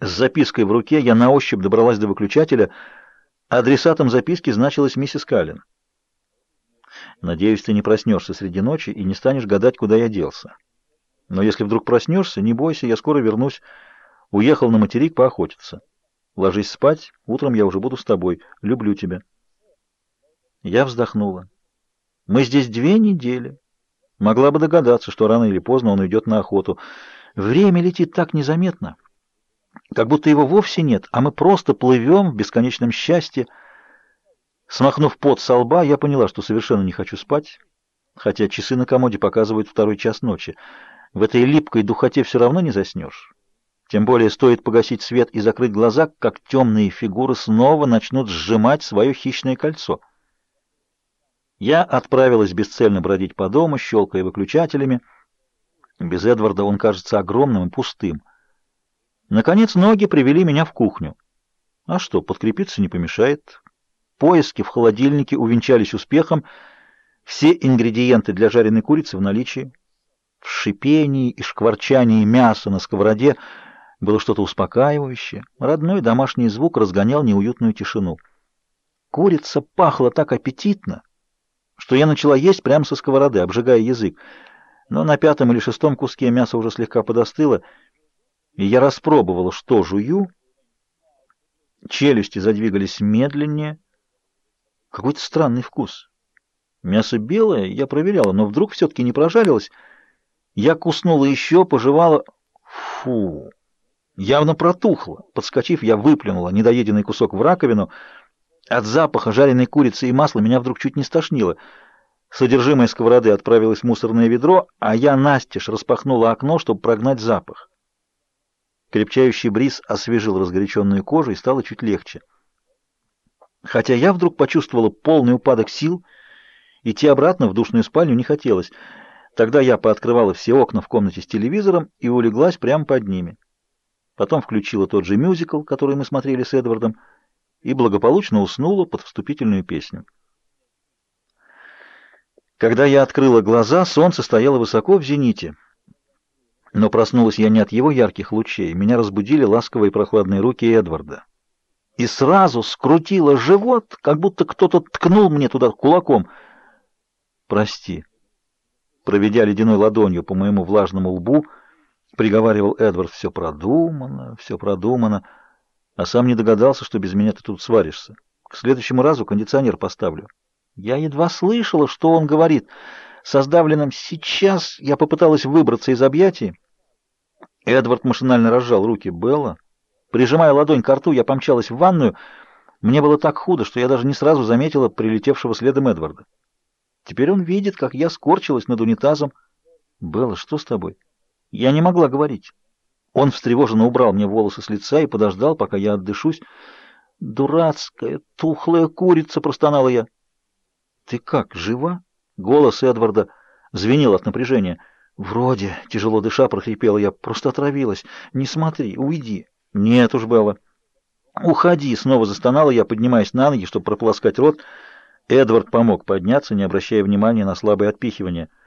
С запиской в руке я на ощупь добралась до выключателя. Адресатом записки значилась миссис Каллен. «Надеюсь, ты не проснешься среди ночи и не станешь гадать, куда я делся. Но если вдруг проснешься, не бойся, я скоро вернусь. Уехал на материк поохотиться. Ложись спать, утром я уже буду с тобой. Люблю тебя». Я вздохнула. «Мы здесь две недели». Могла бы догадаться, что рано или поздно он уйдет на охоту. Время летит так незаметно, как будто его вовсе нет, а мы просто плывем в бесконечном счастье. Смахнув пот со лба, я поняла, что совершенно не хочу спать, хотя часы на комоде показывают второй час ночи. В этой липкой духоте все равно не заснешь. Тем более стоит погасить свет и закрыть глаза, как темные фигуры снова начнут сжимать свое хищное кольцо. Я отправилась бесцельно бродить по дому, щелкая выключателями. Без Эдварда он кажется огромным и пустым. Наконец ноги привели меня в кухню. А что, подкрепиться не помешает. Поиски в холодильнике увенчались успехом. Все ингредиенты для жареной курицы в наличии. В шипении и шкварчании мяса на сковороде было что-то успокаивающее. Родной домашний звук разгонял неуютную тишину. Курица пахла так аппетитно, что я начала есть прямо со сковороды, обжигая язык. Но на пятом или шестом куске мясо уже слегка подостыло, и я распробовала, что жую. Челюсти задвигались медленнее. Какой-то странный вкус. Мясо белое, я проверяла, но вдруг все-таки не прожарилось. Я куснула еще, пожевала. Фу! Явно протухло. Подскочив, я выплюнула недоеденный кусок в раковину — от запаха жареной курицы и масла меня вдруг чуть не стошнило. Содержимое сковороды отправилось в мусорное ведро, а я настежь распахнула окно, чтобы прогнать запах. Крепчающий бриз освежил разгоряченную кожу и стало чуть легче. Хотя я вдруг почувствовала полный упадок сил, идти обратно в душную спальню не хотелось. Тогда я пооткрывала все окна в комнате с телевизором и улеглась прямо под ними. Потом включила тот же мюзикл, который мы смотрели с Эдвардом, и благополучно уснула под вступительную песню. Когда я открыла глаза, солнце стояло высоко в зените. Но проснулась я не от его ярких лучей. Меня разбудили ласковые прохладные руки Эдварда. И сразу скрутило живот, как будто кто-то ткнул мне туда кулаком. «Прости». Проведя ледяной ладонью по моему влажному лбу, приговаривал Эдвард, «Все продумано, все продумано» а сам не догадался, что без меня ты тут сваришься. К следующему разу кондиционер поставлю. Я едва слышала, что он говорит. Со сдавленным «сейчас» я попыталась выбраться из объятий. Эдвард машинально разжал руки. «Белла?» Прижимая ладонь к рту, я помчалась в ванную. Мне было так худо, что я даже не сразу заметила прилетевшего следом Эдварда. Теперь он видит, как я скорчилась над унитазом. «Белла, что с тобой?» Я не могла говорить. Он встревоженно убрал мне волосы с лица и подождал, пока я отдышусь. «Дурацкая, тухлая курица!» — простонала я. «Ты как, жива?» — голос Эдварда звенел от напряжения. «Вроде», — тяжело дыша, прохрипела я, — «просто отравилась. Не смотри, уйди». «Нет уж, Белла». «Уходи!» — снова застонала я, поднимаясь на ноги, чтобы прополоскать рот. Эдвард помог подняться, не обращая внимания на слабое отпихивание —